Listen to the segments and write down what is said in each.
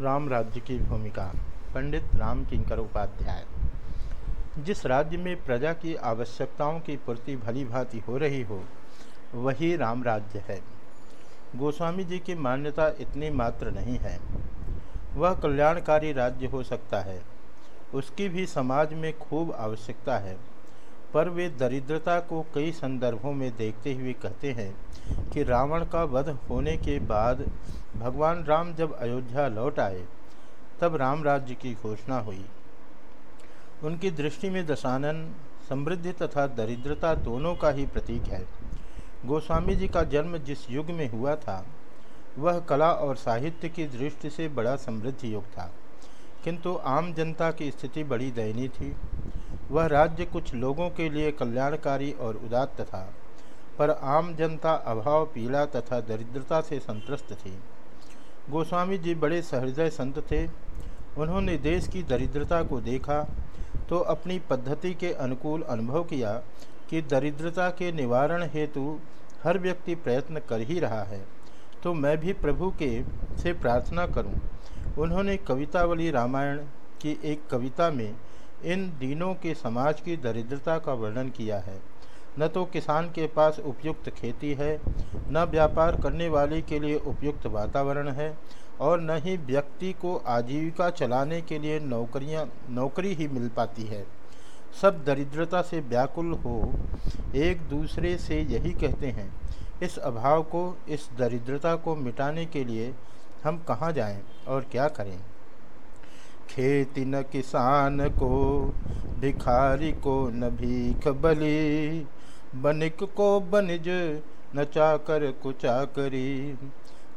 राम राज्य की भूमिका, पंडित राम किंकर उपाध्याय। जिस राज्य में प्रजा की आवश्यकताओं की पूर्ति भली भांति हो रही हो, वही राम राज्य है। गोस्वामी जी की मान्यता इतनी मात्र नहीं है। वह कल्याणकारी राज्य हो सकता है। उसकी भी समाज में खूब आवश्यकता है। पर वे दरिद्रता को कई संदर्भों में देखते हुए कहते हैं कि रावण का वध होने के बाद भगवान राम जब अयोध्या लौट आए, तब राम राज्य की घोषणा हुई। उनकी दृष्टि में दशानन, समृद्धि तथा दरिद्रता दोनों का ही प्रतीक है। गोस्वामी जी का जन्म जिस युग में हुआ था, वह कला और साहित्य की दृष्टि से बड़ा समृद्ध युग था। किंतु आम जनता की स्थिति बड़ी दयनीय थी। वह राज्य कुछ लोगों के लिए कल्याणकारी और उदात्त था, पर आम जनता अभाव, पीड़ा तथा दरिद्रता से संतुष्ट थी। गोस्वामी जी बड़े सहृदय संत थे। उन्होंने देश की दरिद्रता को देखा तो अपनी पद्धति के अनुकूल अनुभव किया कि दरिद्रता के निवारण हेतु हर व्यक्ति प्रयत्न कर ही रहा है। तो मैं भी प्रभु के से प्रार्थना करूँ। उन्होंने कवितावली रामायण की एक कविता में इन दिनों के समाज की दरिद्रता का वर्णन किया है। न तो किसान के पास उपयुक्त खेती है, न व्यापार करने वाले के लिए उपयुक्त वातावरण है, और न ही व्यक्ति को आजीविका चलाने के लिए नौकरियाँ, नौकरी ही मिल पाती है। सब दरिद्रता से व्याकुल हो, एक दूसरे से यही कहते हैं, इस अभाव को, इस दरिद्रता को मिटाने के लिए हम कहाँ जाएँ और क्या करें? खेती न किसान को, भिखारी को न भीख बली। बनिक को बनिज न चाकर कुचाकरी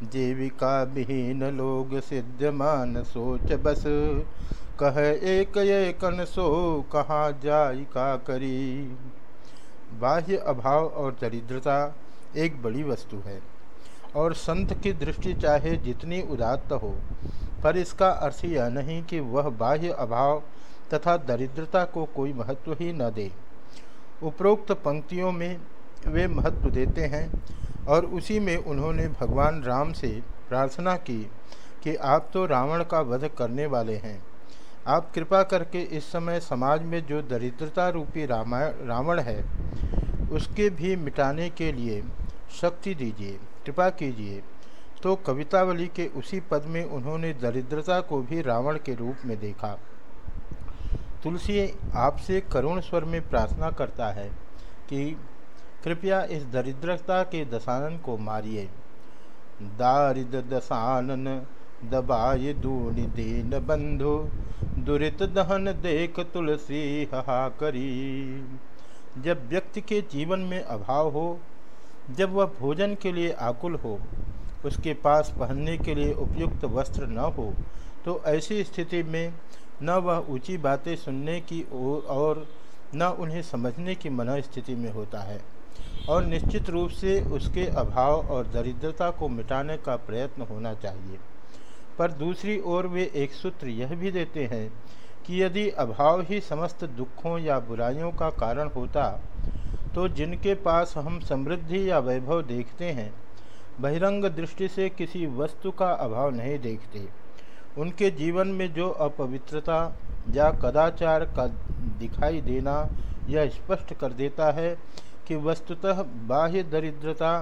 जीविका विहीन लोग सिद्धमान सोच बस। कह एक कन सो, कहाँ जाय का करी बाह्य अभाव और दरिद्रता एक बड़ी वस्तु है। और संत की दृष्टि चाहे जितनी उदात्त हो, पर इसका अर्थ यह नहीं कि वह बाह्य अभाव तथा दरिद्रता को कोई महत्व ही न दे। उपरोक्त पंक्तियों में वे महत्व देते हैं और उसी में उन्होंने भगवान राम से प्रार्थना की कि आप तो रावण का वध करने वाले हैं। आप कृपा करके इस समय समाज में जो दरिद्रता रूपी रामायण रावण है, उसके भी मिटाने के लिए शक्ति दीजिए। कृपा कीजिए। तो कवितावली के उसी पद में उन्होंने दरिद्रता को भी रावण के रूप में देखा। तुलसी आपसे करुण स्वर में प्रार्थना करता है कि कृपया इस दरिद्रता के दशानन को मारिए। दारिद दशानन, दबाए दून दीन बंधु, दुरित दहन देख तुलसी हा करी। जब व्यक्ति के जीवन में अभाव हो जब वह भोजन के लिए आकुल हो, उसके पास पहनने के लिए उपयुक्त वस्त्र न हो तो ऐसी स्थिति में न वह ऊँची बातें सुनने की और न उन्हें समझने की मन स्थिति में होता है और निश्चित रूप से उसके अभाव और दरिद्रता को मिटाने का प्रयत्न होना चाहिए। पर दूसरी ओर वे एक सूत्र यह भी देते हैं कि यदि अभाव ही समस्त दुखों या बुराइयों का कारण होता तो जिनके पास हम समृद्धि या वैभव देखते हैं, बहिरंग दृष्टि से किसी वस्तु का अभाव नहीं देखते। उनके जीवन में जो अपवित्रता या कदाचार का दिखाई देना यह स्पष्ट कर देता है कि वस्तुतः बाह्य दरिद्रता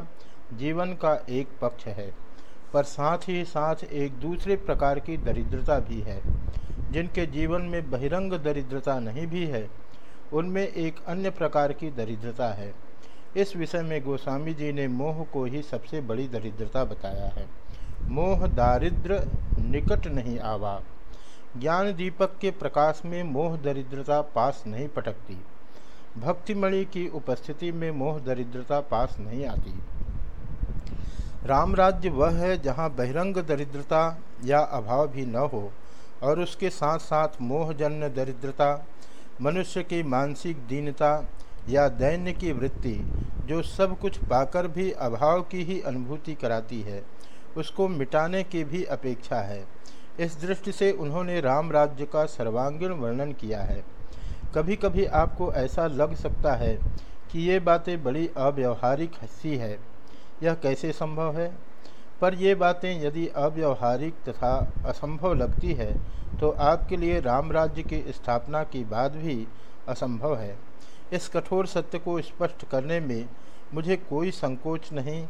जीवन का एक पक्ष है, पर साथ ही साथ एक दूसरे प्रकार की दरिद्रता भी है, जिनके जीवन में बहिरंग दरिद्रता नहीं भी है उनमें एक अन्य प्रकार की दरिद्रता है। इस विषय में गोस्वामी जी ने मोह को ही सबसे बड़ी दरिद्रता बताया है। मोह दारिद्र निकट नहीं आवा। ज्ञान दीपक के प्रकाश में मोह दरिद्रता पास नहीं पटकती। भक्तिमणि की उपस्थिति में मोह दरिद्रता पास नहीं आती। राम राज्य वह है जहाँ बहिरंग दरिद्रता या अभाव भी न हो, और उसके साथ साथ मोहजन्य दरिद्रता मनुष्य की मानसिक दीनता या दैन्य की वृत्ति जो सब कुछ पाकर भी अभाव की ही अनुभूति कराती है, उसको मिटाने की भी अपेक्षा है। इस दृष्टि से उन्होंने राम राज्य का सर्वांगीण वर्णन किया है। कभी कभी आपको ऐसा लग सकता है कि ये बातें बड़ी अव्यवहारिक हस्सी है। यह कैसे संभव है? पर ये बातें यदि अव्यवहारिक तथा असंभव लगती है तो आपके लिए राम राज्य की स्थापना की बात भी असंभव है। इस कठोर सत्य को स्पष्ट करने में मुझे कोई संकोच नहीं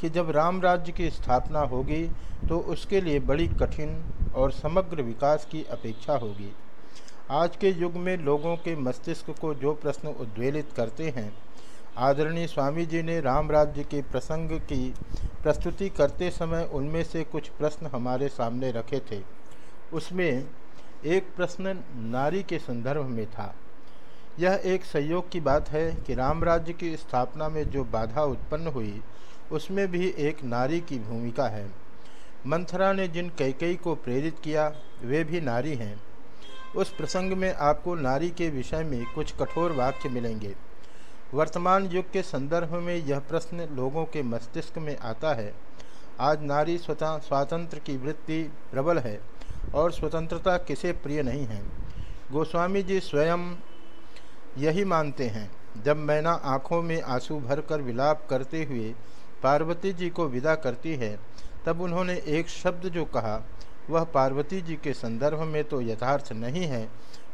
कि जब राम राज्य की स्थापना होगी तो उसके लिए बड़ी कठिन और समग्र विकास की अपेक्षा होगी। आज के युग में लोगों के मस्तिष्क को जो प्रश्न उद्वेलित करते हैं आदरणीय स्वामी जी ने राम राज्य के प्रसंग की प्रस्तुति करते समय उनमें से कुछ प्रश्न हमारे सामने रखे थे। उसमें एक प्रश्न नारी के संदर्भ में था। यह एक संयोग की बात है कि राम राज्य की स्थापना में जो बाधा उत्पन्न हुई, उसमें भी एक नारी की भूमिका है। मंथरा ने जिन कैकई को प्रेरित किया, वे भी नारी हैं। उस प्रसंग में आपको नारी के विषय में कुछ कठोर वाक्य मिलेंगे। वर्तमान युग के संदर्भ में यह प्रश्न लोगों के मस्तिष्क में आता है। आज नारी स्वतः, स्वातंत्र की वृत्ति प्रबल है और स्वतंत्रता किसे प्रिय नहीं है। गोस्वामी जी स्वयं यही मानते हैं, जब मैना आँखों में आँसू भरकर विलाप करते हुए पार्वती जी को विदा करती है, तब उन्होंने एक शब्द जो कहा, वह पार्वती जी के संदर्भ में तो यथार्थ नहीं है,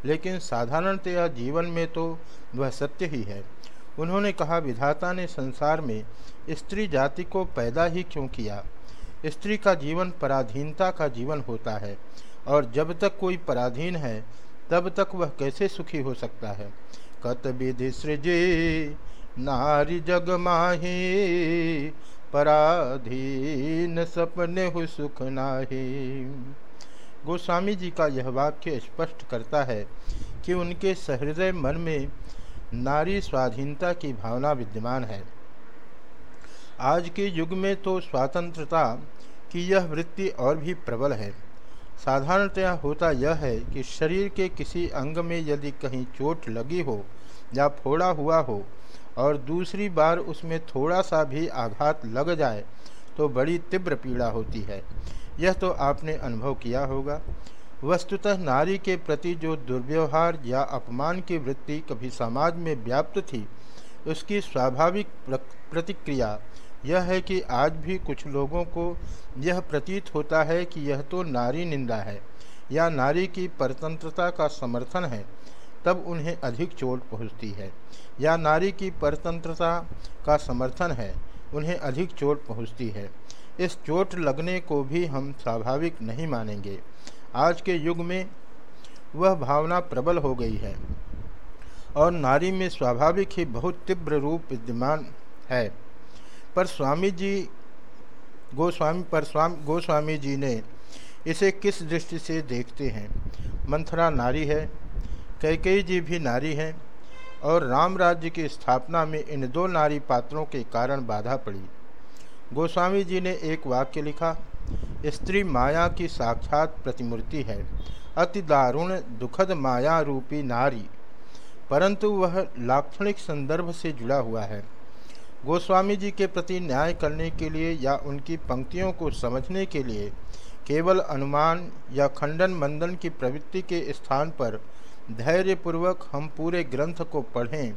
लेकिन साधारणतया जीवन में तो वह सत्य ही है। उन्होंने कहा, विधाता ने संसार में स्त्री जाति को पैदा ही क्यों किया? स्त्री का जीवन पराधीनता का जीवन होता है, और जब तक कोई पराधीन है, तब तक वह कैसे सुखी हो सकता है? कत विधि सृजे, नारी जग माही, पराधीन सपने हो सुख नाही। गोस्वामी जी का यह वाक्य स्पष्ट करता है कि उनके सहृदय मन में नारी स्वाधीनता की भावना विद्यमान है। आज के युग में तो स्वतंत्रता की यह वृत्ति और भी प्रबल है। साधारणतया होता यह है कि शरीर के किसी अंग में यदि कहीं चोट लगी हो या फोड़ा हुआ हो और दूसरी बार उसमें थोड़ा सा भी आघात लग जाए तो बड़ी तीव्र पीड़ा होती है। यह तो आपने अनुभव किया होगा। वस्तुतः नारी के प्रति जो दुर्व्यवहार या अपमान की वृत्ति कभी समाज में व्याप्त थी, उसकी स्वाभाविक प्रतिक्रिया यह है कि आज भी कुछ लोगों को यह प्रतीत होता है कि यह तो नारी निंदा है या नारी की परतंत्रता का समर्थन है, तब उन्हें अधिक चोट पहुँचती है, या नारी की परतंत्रता का समर्थन है, उन्हें अधिक चोट पहुँचती है। इस चोट लगने को भी हम स्वाभाविक नहीं मानेंगे। आज के युग में वह भावना प्रबल हो गई है और नारी में स्वाभाविक ही बहुत तीव्र रूप विद्यमान है। पर स्वामी जी गोस्वामी, पर स्वामी गोस्वामी जी ने इसे किस दृष्टि से देखते हैं? मंथरा नारी है कैकई जी भी नारी हैं और राम राज्य की स्थापना में इन दो नारी पात्रों के कारण बाधा पड़ी। गोस्वामी जी ने एक वाक्य लिखा स्त्री माया की साक्षात प्रतिमूर्ति है। अति दारुण, दुखद माया रूपी नारी। परंतु वह लाक्षणिक संदर्भ से जुड़ा हुआ है। गोस्वामी जी के प्रति न्याय करने के लिए या उनकी पंक्तियों को समझने के लिए केवल अनुमान या खंडन मंदन की प्रवृत्ति के स्थान पर धैर्यपूर्वक हम पूरे ग्रंथ को पढ़ें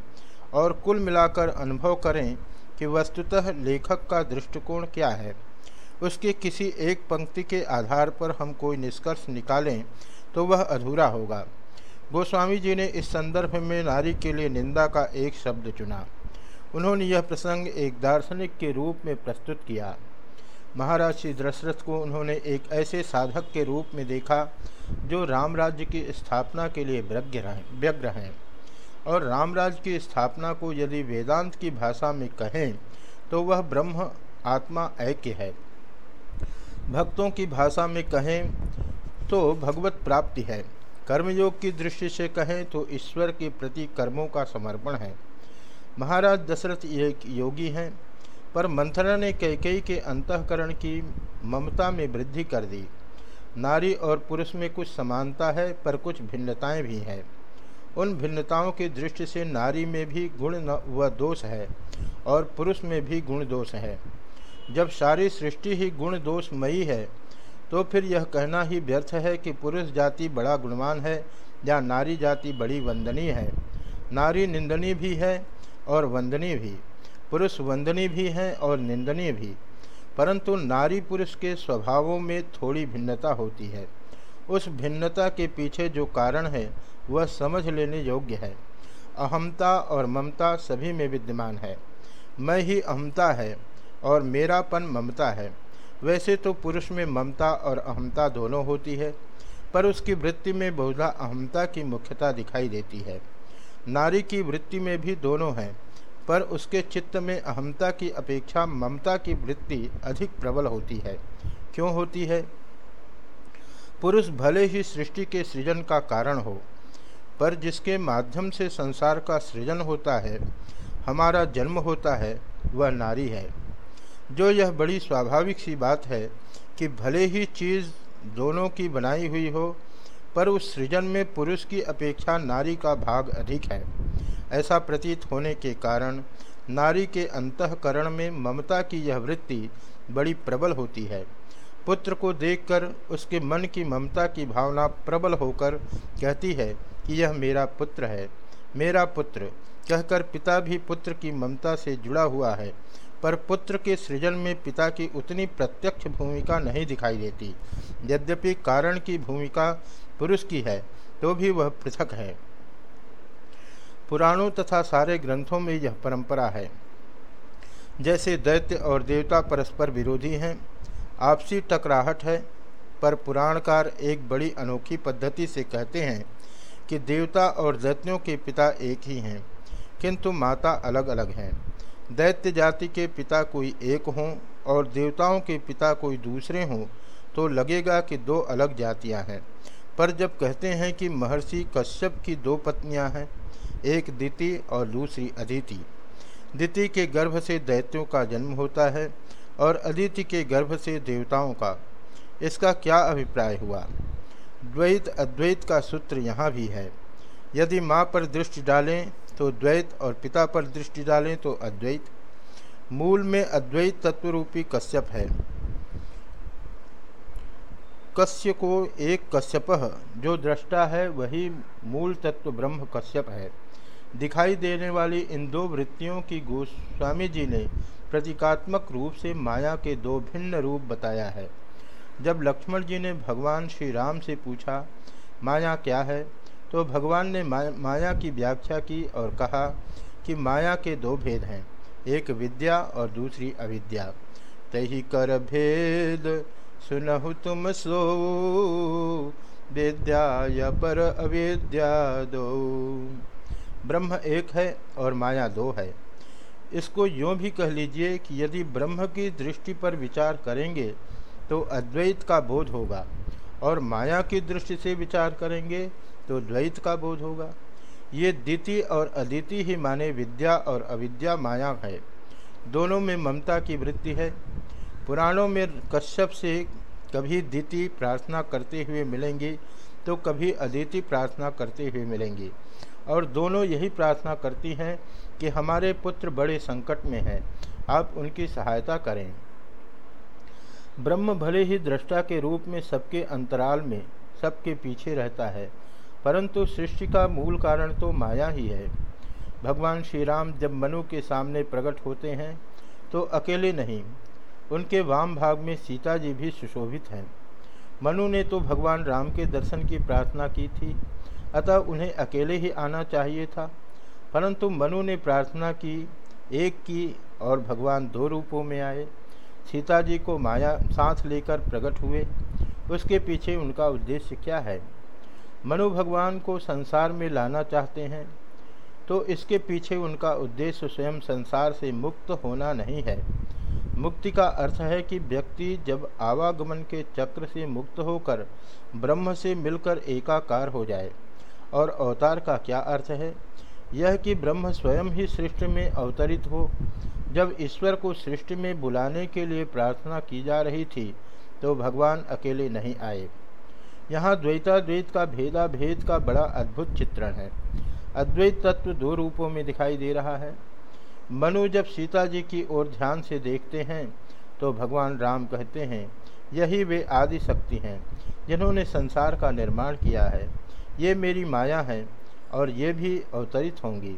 और कुल मिलाकर अनुभव करें कि वस्तुतः लेखक का दृष्टिकोण क्या है। उसके किसी एक पंक्ति के आधार पर हम कोई निष्कर्ष निकालें तो वह अधूरा होगा। गोस्वामी जी ने इस संदर्भ में नारी के लिए निंदा का एक शब्द चुना। उन्होंने यह प्रसंग एक दार्शनिक के रूप में प्रस्तुत किया। महाराज श्री दशरथ को उन्होंने एक ऐसे साधक के रूप में देखा, जो राम राज्य की स्थापना के लिए व्यग्र हैं व्यग्र हैं। और राम राज्य की स्थापना को यदि वेदांत की भाषा में कहें तो वह ब्रह्म आत्मा ऐक्य है। भक्तों की भाषा में कहें तो भगवत प्राप्ति है। कर्मयोग की दृष्टि से कहें तो ईश्वर के प्रति कर्मों का समर्पण है। महाराज दशरथ एक योगी हैं, पर मंथरा ने कैकई के अंतकरण की ममता में वृद्धि कर दी। नारी और पुरुष में कुछ समानता है, पर कुछ भिन्नताएँ भी हैं। उन भिन्नताओं की दृष्टि से नारी में भी गुण व दोष है, और पुरुष में भी गुण दोष है। जब सारी सृष्टि ही गुण दोषमयी है तो फिर यह कहना ही व्यर्थ है कि पुरुष जाति बड़ा गुणवान है या नारी जाति बड़ी वंदनीय है। नारी निंदनीय भी है और वंदनीय भी। पुरुष वंदनीय भी हैं और निंदनीय भी। परंतु नारी पुरुष के स्वभावों में थोड़ी भिन्नता होती है। उस भिन्नता के पीछे जो कारण है, वह समझ लेने योग्य है। अहमता और ममता सभी में विद्यमान है। मैं ही अहमता है। और मेरापन ममता है। वैसे तो पुरुष में ममता और अहमता दोनों होती है, पर उसकी वृत्ति में बहुधा अहमता की मुख्यता दिखाई देती है। नारी की वृत्ति में भी दोनों हैं, पर उसके चित्त में अहमता की अपेक्षा ममता की वृत्ति अधिक प्रबल होती है। क्यों होती है? पुरुष भले ही सृष्टि के सृजन का कारण हो, पर जिसके माध्यम से संसार का सृजन होता है, हमारा जन्म होता है, वह नारी है। जो यह बड़ी स्वाभाविक सी बात है कि भले ही चीज़ दोनों की बनाई हुई हो, पर उस सृजन में पुरुष की अपेक्षा नारी का भाग अधिक है। ऐसा प्रतीत होने के कारण नारी के अंतकरण में ममता की यह वृत्ति बड़ी प्रबल होती है। पुत्र को देखकर उसके मन की ममता की भावना प्रबल होकर कहती है कि यह मेरा पुत्र है। मेरा पुत्र, कहकर पिता भी पुत्र की ममता से जुड़ा हुआ है। पर पुत्र के सृजन में पिता की उतनी प्रत्यक्ष भूमिका नहीं दिखाई देती। यद्यपि कारण की भूमिका पुरुष की है तो भी वह पृथक है। पुराणों तथा सारे ग्रंथों में यह परंपरा है। जैसे दैत्य और देवता परस्पर विरोधी हैं, आपसी टकराहट है, पर पुराणकार एक बड़ी अनोखी पद्धति से कहते हैं कि देवता और दैत्यों के पिता एक ही हैं, किंतु माता अलग अलग हैं। दैत्य जाति के पिता कोई एक हों और देवताओं के पिता कोई दूसरे हों तो लगेगा कि दो अलग जातियाँ हैं। पर जब कहते हैं कि महर्षि कश्यप की दो पत्नियाँ हैं, एक दिति और दूसरी अदिति। दिति के गर्भ से दैत्यों का जन्म होता है और अदिति के गर्भ से देवताओं का। इसका क्या अभिप्राय हुआ? द्वैत अद्वैत का सूत्र यहाँ भी है। यदि माँ पर दृष्टि डालें तो द्वैत और पिता पर दृष्टि डालें तो अद्वैत। मूल में अद्वैत तत्वरूपी कश्यप है। कश्य को एक कश्यप जो दृष्टा है, वही मूल तत्व ब्रह्म कश्यप है। दिखाई देने वाली इन दो वृत्तियों की गोस्वामी जी ने प्रतीकात्मक रूप से माया के दो भिन्न रूप बताया है। जब लक्ष्मण जी ने भगवान श्री राम से पूछा, माया क्या है? तो भगवान ने माया की व्याख्या की और कहा कि माया के दो भेद हैं, एक विद्या और दूसरी अविद्या। तही कर भेद, सुनहु तुम सो, विद्या या पर अविद्या दो। ब्रह्म एक है और माया दो है। इसको यूँ भी कह लीजिए कि यदि ब्रह्म की दृष्टि पर विचार करेंगे तो अद्वैत का बोध होगा, और माया की दृष्टि से विचार करेंगे तो द्वैत का बोध होगा। ये द्वितीय और अदिति ही माने विद्या और अविद्या माया है। दोनों में ममता की वृत्ति है। पुराणों में कश्यप से कभी द्वितीय प्रार्थना करते हुए मिलेंगी तो कभी अदिति प्रार्थना करते हुए मिलेंगी। और दोनों यही प्रार्थना करती हैं कि हमारे पुत्र बड़े संकट में हैं। आप उनकी सहायता करें। ब्रह्म भले ही दृष्टा के रूप में सबके अंतराल में, सबके पीछे रहता है परंतु सृष्टि का मूल कारण तो माया ही है। भगवान श्री राम जब मनु के सामने प्रकट होते हैं तो अकेले नहीं, उनके वाम भाग में सीता जी भी सुशोभित हैं। मनु ने तो भगवान राम के दर्शन की प्रार्थना की थी, अतः उन्हें अकेले ही आना चाहिए था। परंतु मनु ने प्रार्थना की, एक की और भगवान दो रूपों में आए। सीता जी को माया साथ लेकर प्रकट हुए। उसके पीछे उनका उद्देश्य क्या है? मनु भगवान को संसार में लाना चाहते हैं तो इसके पीछे उनका उद्देश्य स्वयं संसार से मुक्त होना नहीं है। मुक्ति का अर्थ है कि व्यक्ति जब आवागमन के चक्र से मुक्त होकर ब्रह्म से मिलकर एकाकार हो जाए, और अवतार का क्या अर्थ है? यह कि ब्रह्म स्वयं ही सृष्टि में अवतरित हो। जब ईश्वर को सृष्टि में बुलाने के लिए प्रार्थना की जा रही थी तो भगवान अकेले नहीं आए। यहाँ द्वैताद्वैत का भेदा भेद का बड़ा अद्भुत चित्रण है। अद्वैत तत्व दो रूपों में दिखाई दे रहा है। मनु जब सीता जी की ओर ध्यान से देखते हैं तो भगवान राम कहते हैं, यही वे आदि शक्ति हैं, जिन्होंने संसार का निर्माण किया है। ये मेरी माया है और ये भी अवतरित होंगी।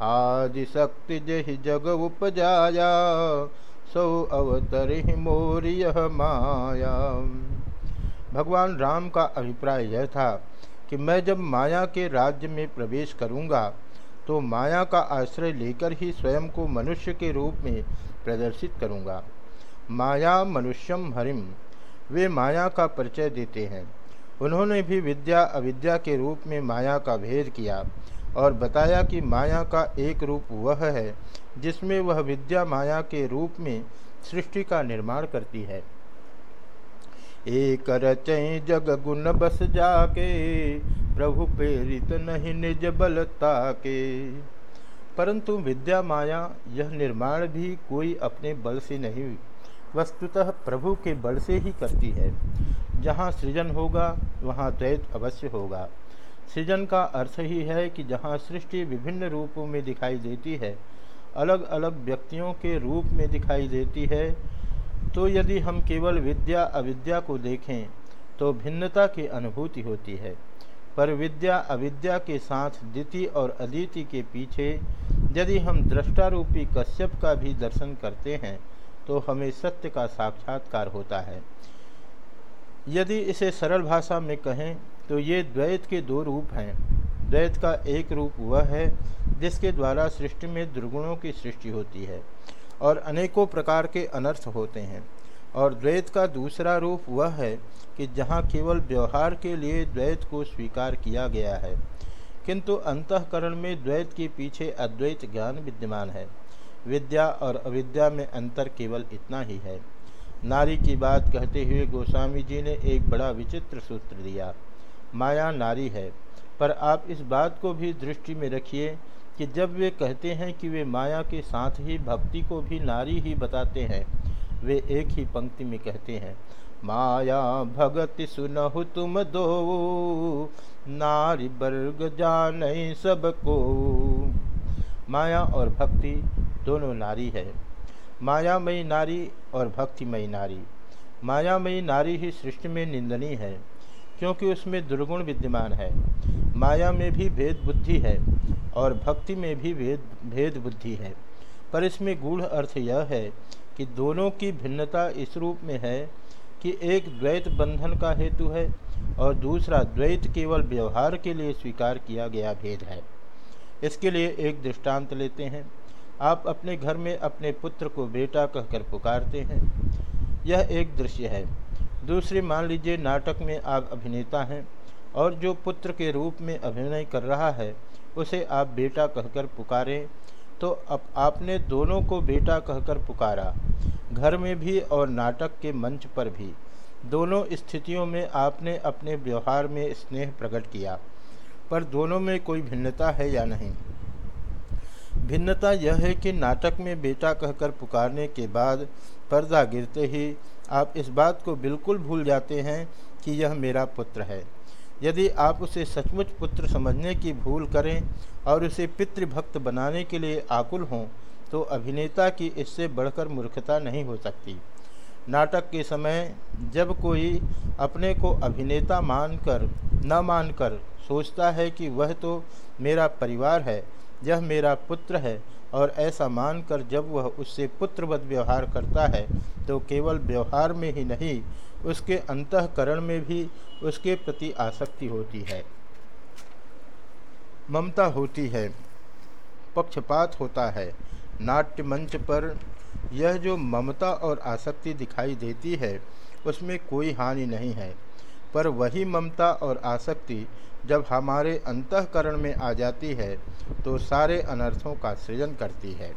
आदि शक्ति जहि जग उपजाया, सौ अवतर मोरिय माया। भगवान राम का अभिप्राय यह था कि मैं जब माया के राज्य में प्रवेश करूँगा तो माया का आश्रय लेकर ही स्वयं को मनुष्य के रूप में प्रदर्शित करूँगा। माया मनुष्यम हरिम, वे माया का परिचय देते हैं। उन्होंने भी विद्या अविद्या के रूप में माया का भेद किया और बताया कि माया का एक रूप वह है जिसमें वह विद्या माया के रूप में सृष्टि का निर्माण करती है। एक रचय जग गुण बस जाके, प्रभु प्रेरित नहीं निज बलता के परंतु विद्या माया, यह निर्माण भी कोई अपने बल से नहीं, वस्तुतः प्रभु के बल से ही करती है। जहाँ सृजन होगा, वहाँ द्वैत अवश्य होगा। सृजन का अर्थ ही है कि जहाँ सृष्टि विभिन्न रूपों में दिखाई देती है अलग अलग व्यक्तियों के रूप में दिखाई देती है तो यदि हम केवल विद्या अविद्या को देखें तो भिन्नता की अनुभूति होती है। पर विद्या अविद्या के साथ द्वितीय और अदिति के पीछे यदि हम दृष्टारूपी कश्यप का भी दर्शन करते हैं तो हमें सत्य का साक्षात्कार होता है। यदि इसे सरल भाषा में कहें तो ये द्वैत के दो रूप हैं। द्वैत का एक रूप वह है, जिसके द्वारा सृष्टि में दुर्गुणों की सृष्टि होती है। और अनेकों प्रकार के अनर्थ होते हैं। और द्वैत का दूसरा रूप वह है कि जहाँ केवल व्यवहार के लिए द्वैत को स्वीकार किया गया है, किंतु अंतकरण में द्वैत के पीछे अद्वैत ज्ञान विद्यमान है। विद्या और अविद्या में अंतर केवल इतना ही है। नारी की बात कहते हुए गोस्वामी जी ने एक बड़ा विचित्र सूत्र दिया, माया नारी है, पर आप इस बात को भी दृष्टि में रखिए कि जब वे कहते हैं कि वे माया के साथ ही भक्ति को भी नारी ही बताते हैं, वे एक ही पंक्ति में कहते हैं, माया भगति सुनहु तुम दो, नारी वर्ग जान सबको। माया और भक्ति दोनों नारी है। मायामयी नारी और भक्तिमयी नारी। मायामयी नारी ही सृष्टि में निंदनीय है। क्योंकि उसमें दुर्गुण विद्यमान है। माया में भी भेद बुद्धि है और भक्ति में भी भेद भेद बुद्धि है। पर इसमें गूढ़ अर्थ यह है कि दोनों की भिन्नता इस रूप में है कि एक द्वैत बंधन का हेतु है और दूसरा द्वैत केवल व्यवहार के लिए स्वीकार किया गया भेद है। इसके लिए एक दृष्टांत लेते हैं। आप अपने घर में अपने पुत्र को बेटा कहकर पुकारते हैं। यह एक दृश्य है। दूसरी मान लीजिए नाटक में आप अभिनेता हैं और जो पुत्र के रूप में अभिनय कर रहा है, उसे आप बेटा कहकर पुकारें तो अब आपने दोनों को बेटा कहकर पुकारा, घर में भी और नाटक के मंच पर भी। दोनों स्थितियों में आपने अपने व्यवहार में स्नेह प्रकट किया, पर दोनों में कोई भिन्नता है या नहीं? भिन्नता यह है कि नाटक में बेटा कहकर पुकारने के बाद पर्दा गिरते ही आप इस बात को बिल्कुल भूल जाते हैं कि यह मेरा पुत्र है। यदि आप उसे सचमुच पुत्र समझने की भूल करें और उसे पितृभक्त बनाने के लिए आकुल हों तो अभिनेता की इससे बढ़कर मूर्खता नहीं हो सकती। नाटक के समय जब कोई अपने को अभिनेता मानकर, न मानकर सोचता है कि वह तो मेरा परिवार है यह मेरा पुत्र है और ऐसा मानकर जब वह उससे पुत्रवत व्यवहार करता है तो केवल व्यवहार में ही नहीं, उसके अंतकरण में भी उसके प्रति आसक्ति होती है। ममता होती है, पक्षपात होता है, नाट्य मंच पर यह जो ममता और आसक्ति दिखाई देती है, उसमें कोई हानि नहीं है, पर वही ममता और आसक्ति जब हमारे अंतकरण में आ जाती है तो सारे अनर्थों का सृजन करती है।